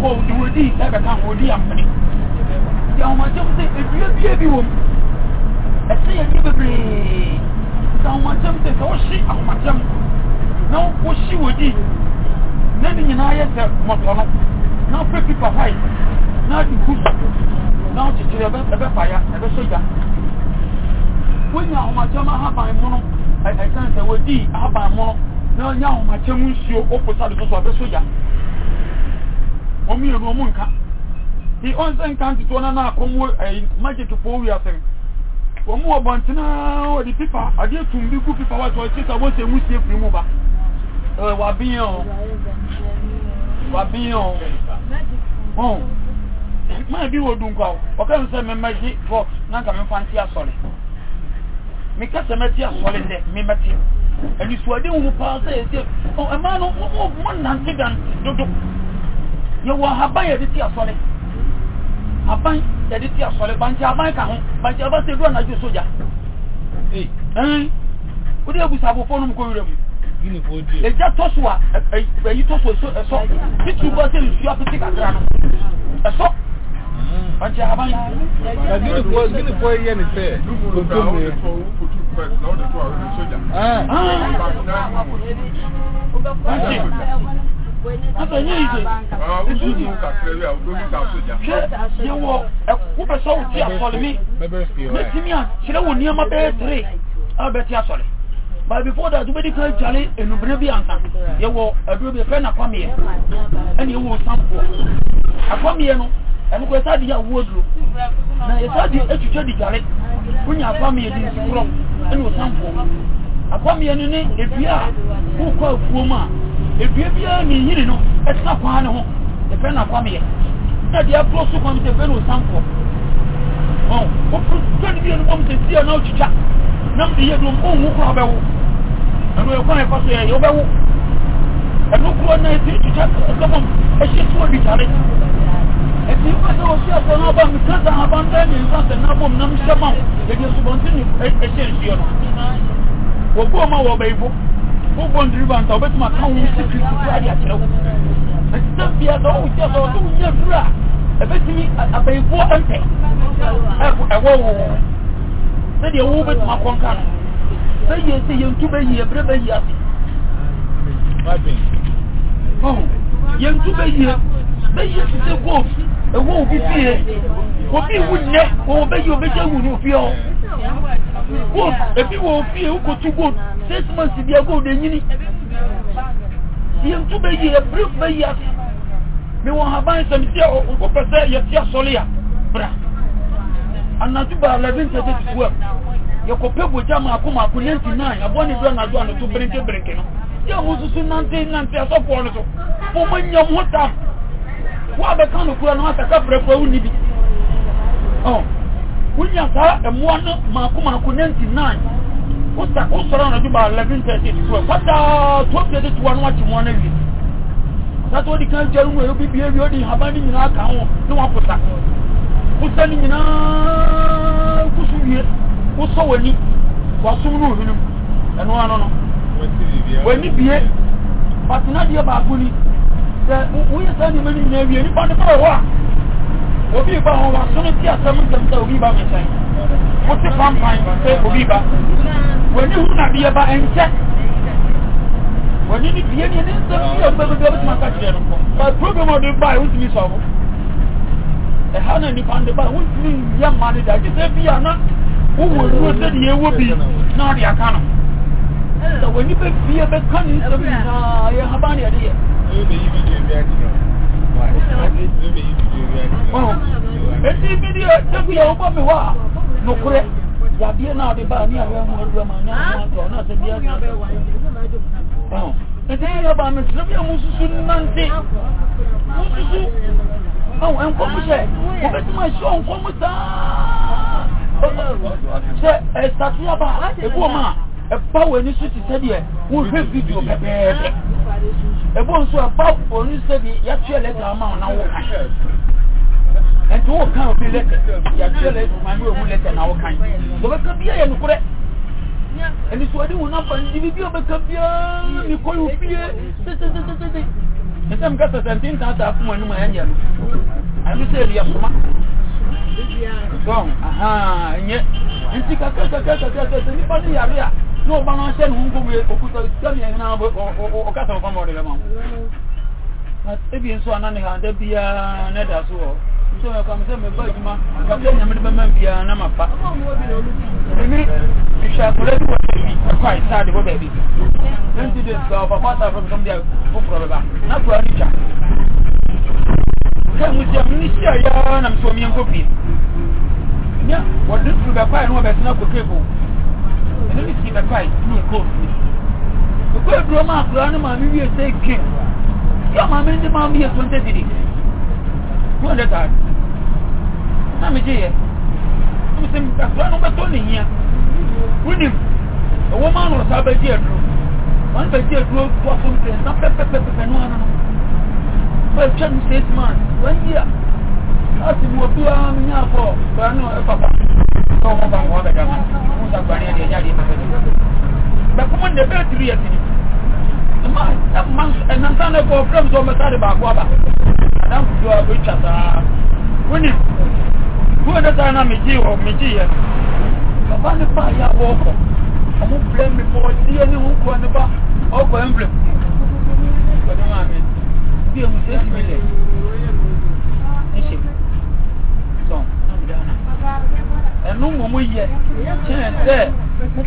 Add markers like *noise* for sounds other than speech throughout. kɔ wɔdi ɛbɛka wɔdi amene deɛ ahomakyɛm sɛ edua bia bi wɔ mu ɛsɛ yɛ deɛ bebree sɛ ahomakyɛm sɛ sɛ wɔhye ahomakyɛm na wɔhye wɔdi na ne nyinaa yɛ sɛ mɔtɔ no na wɔpɛ pipa hwae na adi kus na wɔkyekyere ɛbɛ ɛbɛfa ya ɛbɛhyɛ ya wonya ahomakyɛm ahaban mono ɛsan sɛ wɔdi ahaban mono na wɔnya ahomakyɛm nsuo ɔposa do soso ɛbɛhyɛ ya wɔn mmienu wɔn nka ti ɔnsɛ nka ntutuo na na akɔm ɛyi magic fo wi asɛm wɔn wɔ bɔntenaa wɔde pipa adeɛ tum bi gu pipa wɔtɔ ɔkye sa wɔsɛ mu sie firi mu ba ɛɛ wabin yɛn o wabin yɛn o ɔn maa bi wɔ dunkwa o ɔka nsɛ mɛmɛgye box na nka mɛfa nti asɔre mekasa mɛti asɔre dɛ mɛmɛti ɛnisuaden wo paa sɛ ɛsɛ ɔ ɛmaa no wɔn wɔn nante dan dodo yɛwɔ ahaban yɛde ti asɔre aban yɛde ti asɔre banti aban ka ho banti aban sɛ dura n'adwo soja ɛn eh. eh. o de ebusa abofo no mu kɔ wura mu ɛgya tɔ so a ɛyi tɔ so ɛsɔ ɛsɔ titiri bɔ sɛ nsu apete kakra no ɛsɔ banti ahaban. aginifoɔ eh, aginifoɔ yɛ ne sɛ ojú mi. Ah. Ah. banti. Asa nye ije. Ah, o ju mu ka kere ya, o do mu ka soja. Ṣé ye wo be so ti asole mi. Bebe fi o. Ti mi a ṣe wo ni ama be three. A be ti asole. But before that, you be kan jale enubere bi anka. Ye wo aduro bi pe na kwa me. Ani ye wo sampo. Akwa me no, ẹnu kọ ẹsá di yà wúwo duro na ẹsá di etwitwa di jare wọnyẹ akwamiya di nsukurọ ẹnu ọsàn pọ akwamiya no ne ebi a wọkọ afuom a edua biara ne yiri no ɛtena kwan ne ho yɛfrɛ na kwameɛ na deɛ akoro so kwan sɛ fɛ no osanfoɔ ɔn wopere sika no bi no te sɛ sia na wotwitwa nam de yɛ dom ɔnwu kora wobɛwo ɛno yɛ kwan ɛkɔ so yɛ wobɛwo ɛno koro na ɛtiri twitwa ɛsɛbɔm ɛhyɛ so adwitware ɛti nipa sɛ ɔhyɛ asɔ no aba meka sa abantɛ ne nsa sɛ na bɔm nam hyɛ ma wo yɛde asubɔnten ɛhyɛ nsuo no wɔbuɔ ma wɔ bɛyifo wobɔ ndiriba nta wobɛtumi aka wo secret koraa de akyerɛ wo ɛsɛ bia sɛ wowo kyɛ sɛ ɔsɛ wonya duru a ɛbɛtumi abayifoɔ ɛmpɛ ɛwɔ wo sɛdeɛ wo wobɛtumi akɔnka no sɛ yie sɛ yɛntu bɛyi ɛberɛ bɛyi ase yɛntu bɛyie bɛyie te sɛ gold ɛwɔ obi fie obi wu nnɛ wɔwɔ bɛyi obɛgya wu no fie hɔ wo ebi wo fie wokotu gold six months bia gold enyini yɛntu bɛyi ɛbrif bɛyi ase mewɔ haban sɛ mesia wopɛ sɛ yɛte asɔre a bra anadwo ba 1132 yɛkɔpɛ bogya maako maako 99 aboa ne dura nadwo anoto berenkeberenke no yɛ mo susu nante nante asɔfoɔ no so foma nyam ho tam woabɛka nokora no asaka brɛfra wo ni bi wonya saa mmoa no mako mako ninety nine wosa wosɔre anadwo ba eleven thirty to twelve pataa twelve thirty to one wakye mmoa no awie sasa wodi kan gya mu ebi bie wie odi haban ne nyinaa ka ho ne waposa wosa ne nyinaa kusu wie wosɔ w'ani wasom no ohinum ɛno ano no w'ani bie batena deɛ baako ni sɛ woyɛ saa nneɛma no nyinaa wie nipa ne bɛrɛ hɔ a obi ba wọn wa sọnù tí asẹm ntẹm sẹ obi ba mi sẹn mo ti fa mpan sẹ obi ba wani hu na bi yẹ ba ẹnkyẹ wani ni bie ni ẹni nsẹm bi ọdún bẹbẹ e e bi ọbẹ tí ma ká kyerẹ no but program ọdún ba ẹhún tìmí sọ ọhún ẹha na nipa ndé ba ẹhún tìmí yẹ mma ni dà ẹkí sẹ bi àná wọwọ dúró sẹ ni ẹwọ bi náà ọdí aka no sẹ wani bẹ bie bẹ ká ni nsẹm yìí náà yẹ ha Eti bidi ya tabi ya uba miwa nukure ya biye na adiba ni ya wemu aduwa manya mwanto na se biye na Eti ba mitisabi ya mususu nanti mususu awo enko muse obeti ma iso enko musa se esatu ya ba ebu oma epa wo eni su ti sedi e wo hwe video pepepe ebo nso ɛba onu sɛbi yɛtua lɛtɛ ama ɔna wo kan ɛnti wo kan obi lɛtɛ yɛtua lɛtɛ maame wo mu lɛtɛ na wo kan dɔbɛka bia yɛ nukurɛ ɛni so ɛdi wo nafa ndi bi bi ɔbɛka bia ni kɔ yi o bie tete ɛsɛm ka sɛsɛnti ntaa taa fún ɛnum ɛyɛ no ɛnu sɛ ɛyɛ soma dɔn ahan ɛnyɛ nti kakakakakakaka n'o ba n'an sẹ́nu ń gbogbo òkúta sẹ́mi ẹ̀hìn náà ọ kásà ọ̀fà mọ̀ ọ̀dẹ̀lẹ̀ mọ̀. ebi nso anani ha ndẹ biara n'ẹda so wọ nso yẹ kọ sẹ mẹba adwuma kàtẹ ẹnyàmẹ ní bẹmẹ biara n'ama pa. èmi ìhwẹ akọrẹ bi wọ bẹẹbi ẹkọ àìsá adi wọ bẹẹbi twenty days gba ọfà pàtó àfọwọ́ sọm di àfọwọ́ bẹba n'afọ adi twa. sẹ mo jẹ mo ní sí àyà nà mo wọ́n dúdú bẹ̀ kọ́ ɛno ne sii bɛkɔ ayi ne nkɔɔ fie ɛkɔ aduro ma akora ne maame wie sɛ ke yɛ maame ne maame yɛ twenty three two hundred and na megye yɛ na mesɛ akora no bɛtɔ ne hia wonim ɛwɔ ma anoro saa bɛgye aduro wɔn bɛgye aduro toa so mpɛ na pɛpɛpɛpɛ no ano no wɔatwa no six months wɔn yia asi mu obiara nya akɔ kora no ɛpapa na ɔmo ban wɔn bɛda mu musa gbani ɛdi ɛnya adi ɛfɛ bɛko mo ne bɛɛ tiri yɛ tiri ɛma ɛma ɛnansa ne kɔ fɛm sɛ ɔmo sáré baako aba adam kutu a bɛ twa saa sáré na megyi wɔ megyi yɛ baba ne ba yɛ awɔ kɔ ɔmo filɛ mi bɔ die ne ho kɔ ne ba ɔkɔ ɛnfilɛ ɔdi maa mi bi emu sɛ ẹnu mọ̀ mú yẹ kí ẹ̀ tẹ́ mo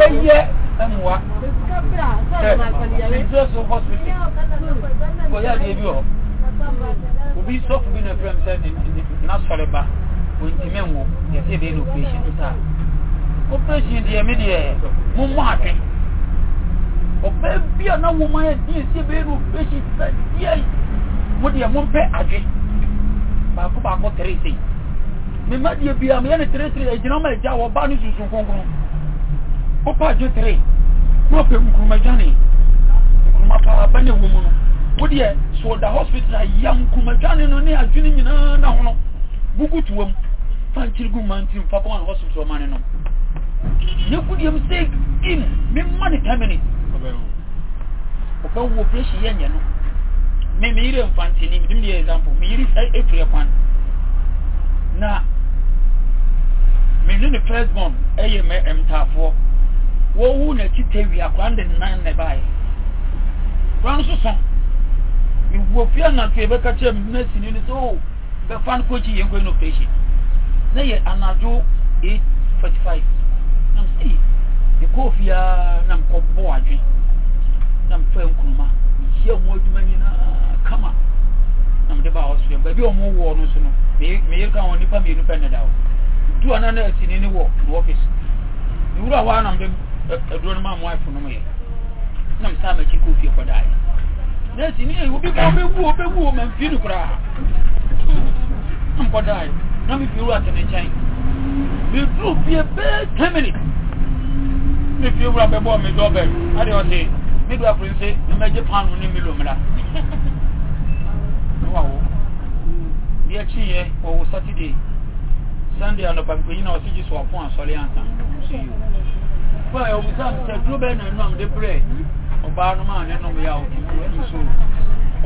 bẹ́ yẹ ẹmù wa ẹ̀ ìdúrẹ́sọ hospital kò yá di ebi ọ̀ obi sọ́fù bí na fẹ́rẹ̀ sẹ́ na sọ̀rọ̀ ba òǹtìmí wò yẹtí ẹ̀bẹ̀ ní operation ta operation diẹ mi diẹ mo mọ àtẹ ọbẹ bí a náà wọ́n máa yẹ díẹ̀ sí ẹ̀bẹ̀ ní operation ta díẹ̀ mo diẹ mo ń pẹ́ àdé baako baako tẹ̀rẹ̀ sẹ́yìn me ma die bia me ne tere tere egyina ma egya wo ba ne susun konkron o pa je tere no pe nkruma jani nkruma pa ba ne hu mu no wo de so da hospital ya nkruma jani no ne adwene nyina na ho no bugu tuwam fa nchirigu mantim fa kwa hospital ma ne no ne kudie mistake in me ma ne tamene ọbẹ̀wò operation yẹn yẹn no me me yiri mfantini mi de mi yɛ example me yiri april kwan na mene ne first born ɛyɛ mɛ ɛmtaafoɔ wɔwu n'akyi tɛwi akora de nan na ɛbaeɛ kora nso so mewɔ fie anadwo yɛbɛka kyerɛ me ni no sɛ o bɛfa no kɔkyi yɛn kɔyɛ no operation na yɛ anadwo eight forty five nam sɛ ei mekɔɔ fiaa na mekɔbɔ adwe na mfa nkuruma mehyia mu adwuma nyinaa kama na mede baa hospital baabi a ɔmowɔ no nso no meyere ka hɔ nnipa mmienu pɛ ne adua na na asi ne ne wɔ ne ɔfisi ne wura hɔ a nam de aduro no ma mo wife no mo yɛ na m saa m'akyi kɔ fie kɔ daa yɛ na asi ne yɛ obi kɔ ɔbɛwu ɔbɛwu ɔmɛ mfi no koraa na nkɔ daa yɛ na mi fi wura te ne nkyɛn mi duro fie bɛɛ ten minutes mi fi wura bɛ bɔ mi dɔ bɛ adi ɔsi mi do afiri nse mi ma gye paanu ne mi lomira ne *laughs* wa wo deɛ kyi yɛ wɔ wɔ saturday. Sunday ọ̀nà pàpíkò yìí náà ọ̀sí jù sọ̀rọ̀ fún àsọ̀lẹ̀ àǹtàn sí yìí. Fún ẹ̀ òbí sáà tẹ̀ dúró bẹ́ẹ̀ nà ẹnu àmì brẹ̀ ọba anum a nínú ya òkú ẹnu so.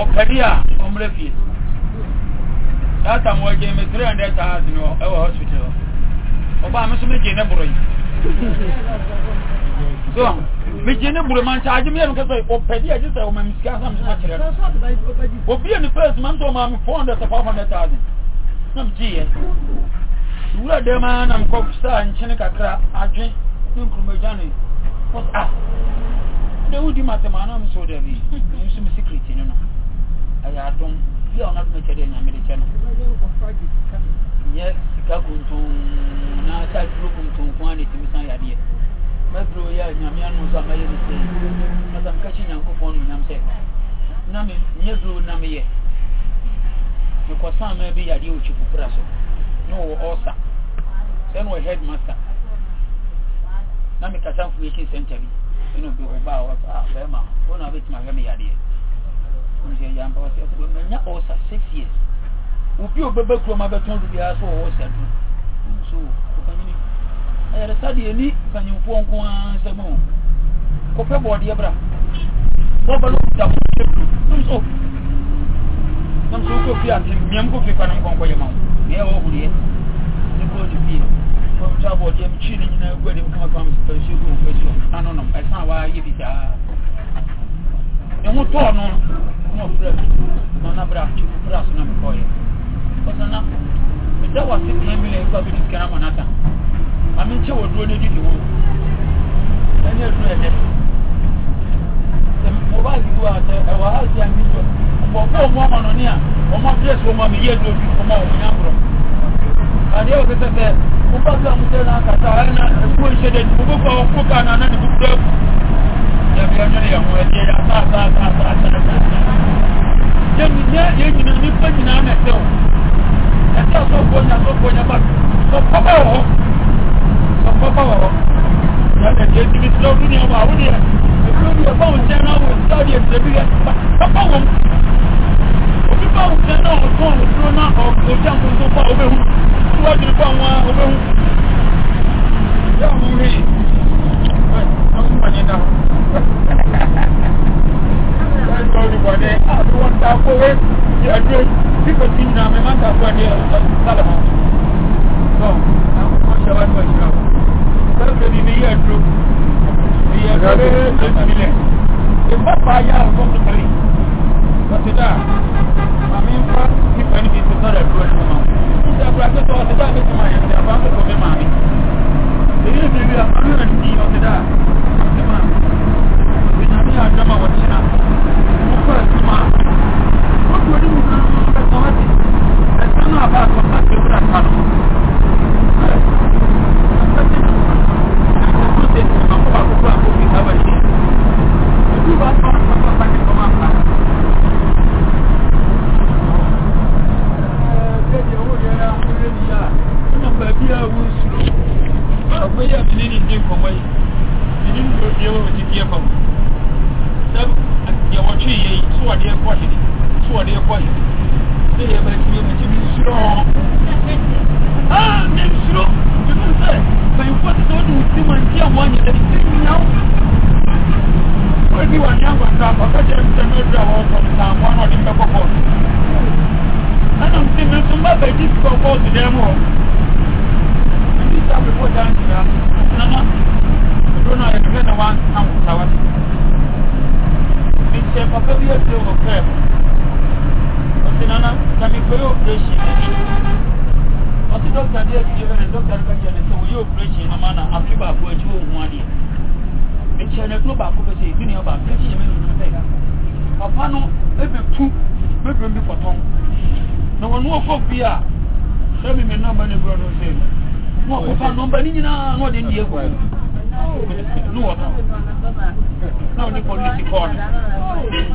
Ọ̀kẹ́dí a ọmọdé fìyè. Dátà mọ̀ ẹ̀jẹ̀ mi three hundred thousand ẹwà hospital. Ọba àmì sọ méje ní bùrọ̀ yìí. So méje ní bùrọ̀ máa ń ṣáájú mi ẹnu kẹsàn-án ọ̀pẹ̀dí ẹ̀jẹ̀ sẹ̀ ọmọ mi sika sáà mi sọ ma kyerẹ́. Òbí ẹni pẹ́ẹ́sì máa ń tọ́ ọmọ mi four hundred to five hundred thousand. Náà mi jí yẹ wura dɛ ma na nkɔfisa nkyene kakra adwe ne nkurumagya ne ah dɛ wodi matema na mesɛ wo da bi nso me secrety no no ɛyɛ adom a ɔno adom kyɛ dɛ nyame de kyɛ no nyɛ sika kontom na sɛ aduro kontom ko a ne tumi san yadeɛ mɛduro yɛ nyame ano so a mɛyɛ ne sɛ na sɛ meka kye nyankopɔn no nyam sɛ na me nyɛ duro na meyɛ mekɔsan ma bi yadeɛ o kyipo kora so na ɔwɔ ɔsa sɛ na ɔyɛ headmaster na mekasa information center bi ɛna obi ɔba a ɔsa a bɛrima wɔn na ɔbɛtumi ahwɛ me yadeɛ wɔn sɛ yampa ɔsɛ ɛsɛ bɛ mɛnya ɔsa six years obi a ɔbɛbɛ kurom abɛtɔn do biara sɛ ɔwɔ ɔsa do nso ɔpanyini ɛyɛresa deɛ ni mpanyinfoɔ nko ara nsɛm o kɔpɛ bɔɔdeɛ bra bɔbɔ no kuta fo ɛkuro nso nso kofi ante miam kofi kwan nkɔnkɔ yɛ ma wo yɛ wɔ huriɛ ne kuro ne bie kɔm to abɔ deɛ mekyi ne nyinaa gu adeɛ mekama kama mesopɛ nsuo gu mfa suo na nonom ɛsan a waayɛ bi daa ne ho tɔɔ no na ɔfrɛ me na ɔna berɛ akyefo berɛ aso na mekɔɔyɛ kɔsa na meda wɔ ase tena million kɔ a bɛdi sika no ama no ata ma menkyɛ wɔ duro no adidi ho ɛnyɛ duro ɛnɛ sɛ mobile bi wɔ a sɛ ɛwɔ ha si a mesɔ ɔbɔ kɔɔ mu ama no ne a ɔma dress wɔ mu a meyɛ duro bi ɔma ɔmo nyamborɔ adeɛ wɔ sɛ sɛ wopɛ sɛ mo sɛ no akasa ɛna ɛkuo nhyɛ da ni wobɛkɔ ko ka no ana ne bokura ku yɛbea nwene yɛ ho ɛdeɛ asaasaasaasaasaa yɛ nyina nnipa nyinaa na ɛsɛ wo ɛsɛ sɔfoɔ nya sɔfoɔ nya ba sɔpɔba wɔ hɔ sɔpɔba wɔ hɔ yɛna deɛ tumi sɛ wo ne ɔma wo deɛ ɛkuro bi ɛba wo nkyɛn na wo sika wo deɛ sɛ bi yɛ papa wɔ mu obi ba wo nkyɛn na ɔtɔn wo turo na ɔgya nkontompo a wobɛhu wájú nípa àwọn olóhùn yóò mú rí àwọn ọmọ yẹn náà wọ́n tọ́ ní wọ́n ní àwọn wọn ta kówé ti ẹgbẹ́ pípẹ́ tí nà mẹ́ máa ń ta kó ẹni sálà mọ́ bọ́ àwọn ọmọ ṣe wá you. go to them all. And these are people dancing now. Nana, I don't know if you're the one come with our. Me say, Papa, we have to go care. But Nana, can you go your operation? But the doctor there is given a doctor back here and say, will you operation? No man, I'll be back with you one year. Me say, I'm going back over to you. You know, I'm going to you. Papa, no, maybe two, maybe maybe for tongue. Now, when we're sẹ́mi mi nọ́mbà ní gbọ́dọ̀ ṣe mi wọ́n kò fa nọ́mbà ní nyinaa wọ́n di ndí egwu ní wọ́n náà náà ní polisi kọ́ ni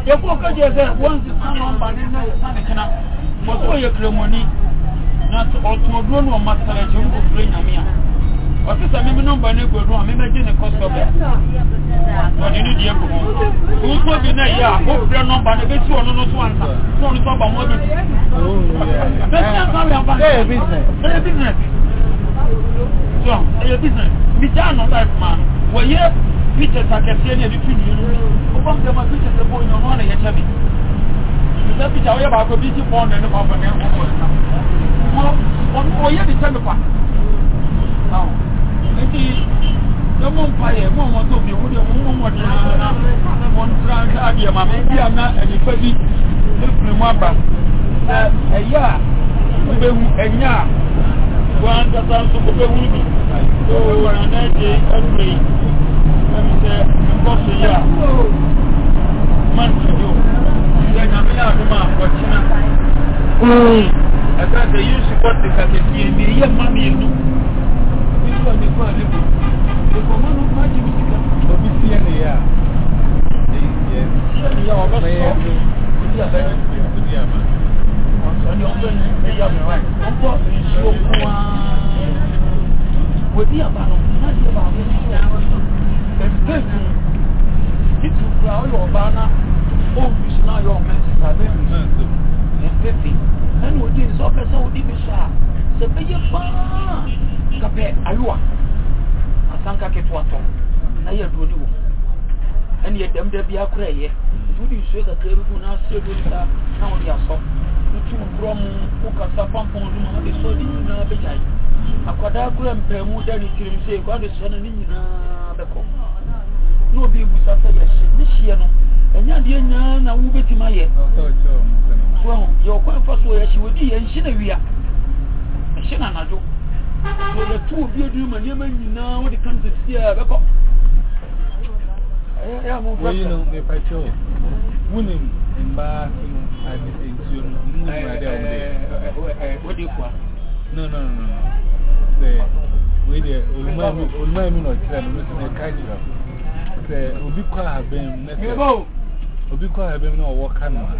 yẹ́pọ̀ kẹ́jọ ẹ̀sẹ̀ wọ́n ti sá nọ́mbà ní náà sá ní kíná mọ̀tò yẹ kìrẹ́mọ̀ ní na ọ̀tún ọdún ọ̀nà ọ̀ma sẹ̀rẹ̀ jù ń kò fúré ɔfisa mi no mbɔ ne gbɔdu a mɛmɛgye ne kɔsɔbɛ ɔde ne deɛ gugu nso bi na yɛ a ofurɛ nɔmba no bɛsi ɔno no so ansa na ɔno so aba mɔ bi bɛsi ansa wɛ ampa ɛyɛ business so ɛyɛ business migya no life man wɔyɛ pictures akɛseɛ ne ɛde tu nua no wobɔ ntɛma pictures ɛbɔ onyɛ ɔno ana yɛkyɛ bi sɛ picture woyɛ baako bi gyi pɔn ne ne kɔfɔ ne nti ɛmu mpa yɛ mu ɔmɔ tóbi mu deɛ mu mu ɔdena mu ntura adeɛ ma mi bi a na nipa bi efiri mu aba sɛ ɛyɛ a wobɛwu ɛnya a wɔn ankasa nso wobɛwu bi so wɔn anan de ɛnu yi ɛmu sɛ nkɔ so yɛ a man to do sɛ nyame yɛ adum a wɔkyena ɛsɛ sɛ yusu kɔ te kakɛsie mi yɛ ma Because they call it liberal. The common of my Jimmy Sika. But we see any year. Yes. Yeah, I'm not sure. We see a very good idea, man. On your friend, maybe I'm right. Of course, it's so cool. We'll be about it. ayɛ duro ne wɔ ɛne yɛdɛm da bi akora ɛyɛ nti wode nsuo kakra bi gu na aserɛ duro no saa na wode asɔ wotu nkorɔ mu wokasa pampɔn no mu ade sɔ ne nyinaa bɛgyae akwadaa kora mpaamu da ne tirim sɛ ɛkwa de sɔ no ne nyinaa bɛkɔ na obi ebusa sɛ yɛhye ne hyeɛ no ɛnyɛ adeɛ nyinaa na wobɛtumi ayɛ so ahu yɛwɔkwan fa so yɛhye wɔdi yɛnhye na wia ɛhye na anadwo so yɛto obi aduru ma nneɛma nyinaa wode kan sɛsie a bɛkɔ Wino, the patrol. Wunim in Bath and No, no, no, no. a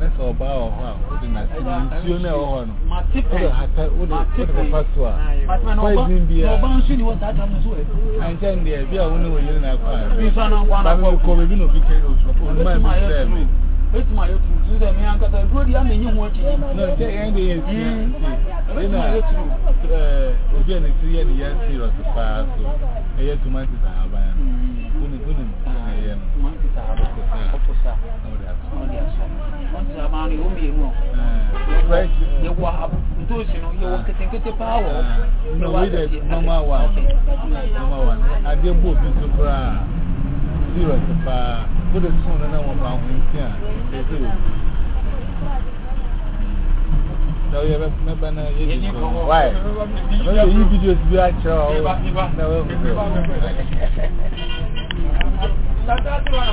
na sɛ ɔbaa wɔ hɔ a wode nsuo no ɛwɔ hɔ no wode hata wode kɔfa so a poison biaankyɛn deɛ bi a wo ne wɔ yere no akɔ a bamekɔ baabi na obi kɛ ɔnuma mi sɛ me ɛtuma yɛ tu tu sɛ mea nkasa duro deɛ ama ɛnyɛ ho akyi no nkyɛ yɛn de yɛ sua nti ɛna obi a ne tiri yɛ ne yɛ serious paa so ɛyɛ tomatis ahaban no wa ntoosi ah. no yɛwɔ nketenkete paa wɔ na wei dɛ mama wa mama wa adeɛ bɔ obi so koraa serious paa wode so no na wɔma ho nti a ɛsɛ obi na oyɛ mɛba na yɛ bi so why na oyɛ yi videos bi akyerɛ wɔ na wɔahu